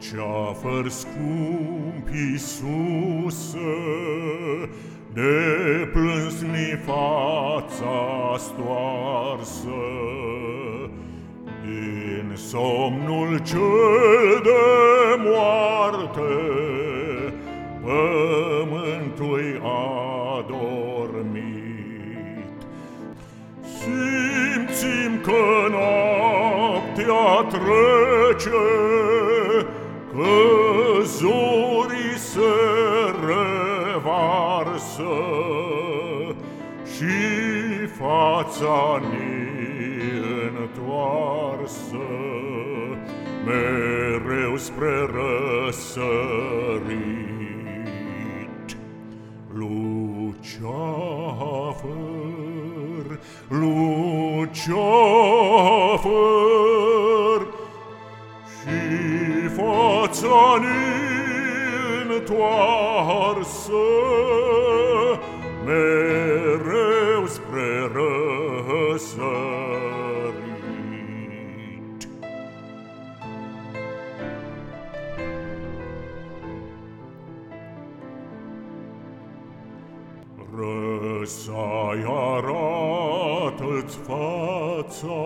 Ceafăr scump, Iisuse, De plâns ni fața stoarsă, Din somnul cel de moarte, Pământul a dormit. Simțim că noaptea trece, Că zorii se revarsă Și fața ni întoarsă Mereu spre răsărit. Luceafăr, Luceafăr Sanin toarse mereu spre răsărit. Răsai arată-ți fața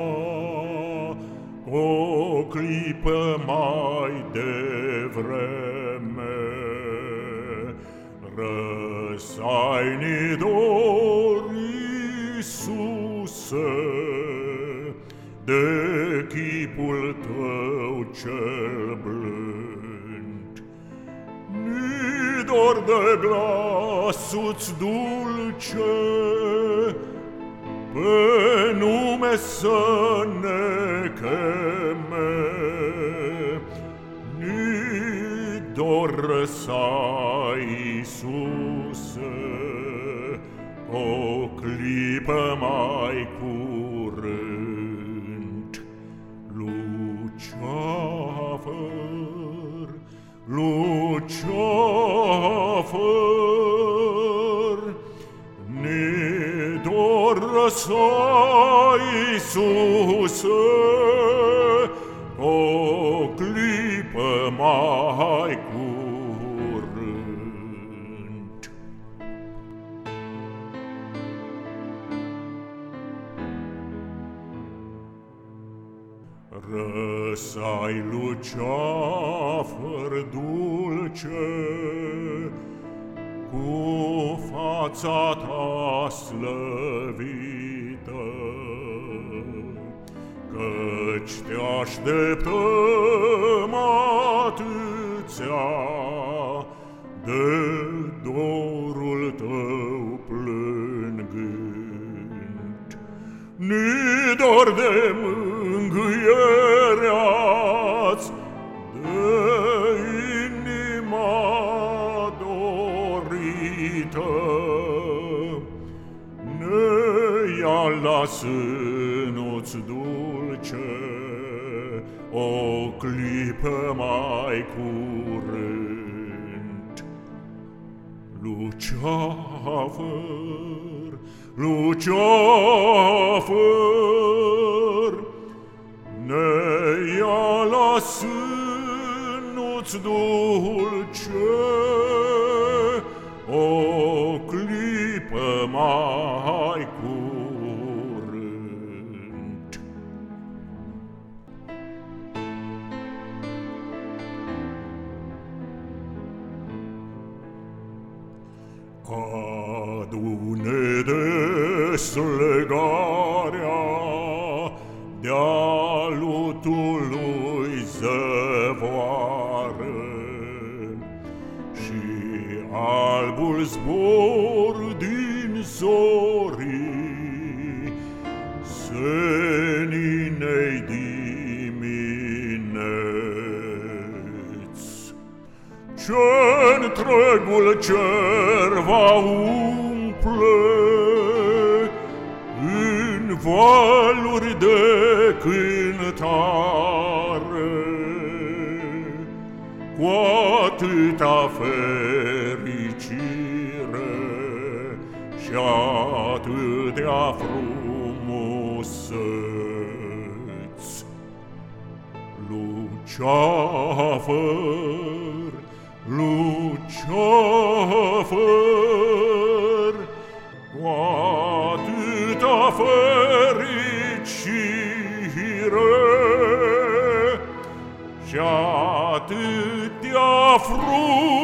o clipă mai de Răsai-ni dor, Iisuse, De chipul tău cel blând. Ni dor de glasul-ți dulce, Pe nume să ne cheme, Ni dor răsai, Iisuse, O clipă mai curând. Luceafăr, Luceafăr, Ni dor răsai, Iisuse, Răsai luceafăr dulce, Cu fața ta slăvită, Căci te așteptăm atâția De dorul tău plângând. Ni dor de mângâierea-ți, dorită, Ne ia la sânul-ți dulce, O clipă mai curând. Luceafăr, Luceafăr, Ne ia la sânul-ți dulce, mai curând. Adune des legarea de-a lutului zăvoară și albul zbor sori seni nei dimineți. Ce-ntregul cer va umple în valuri de cântare cu atâta fericire și atâtea frumuseți. Luce luceafăr, luceafăr, cu atâta fericire și atâtea frumuse.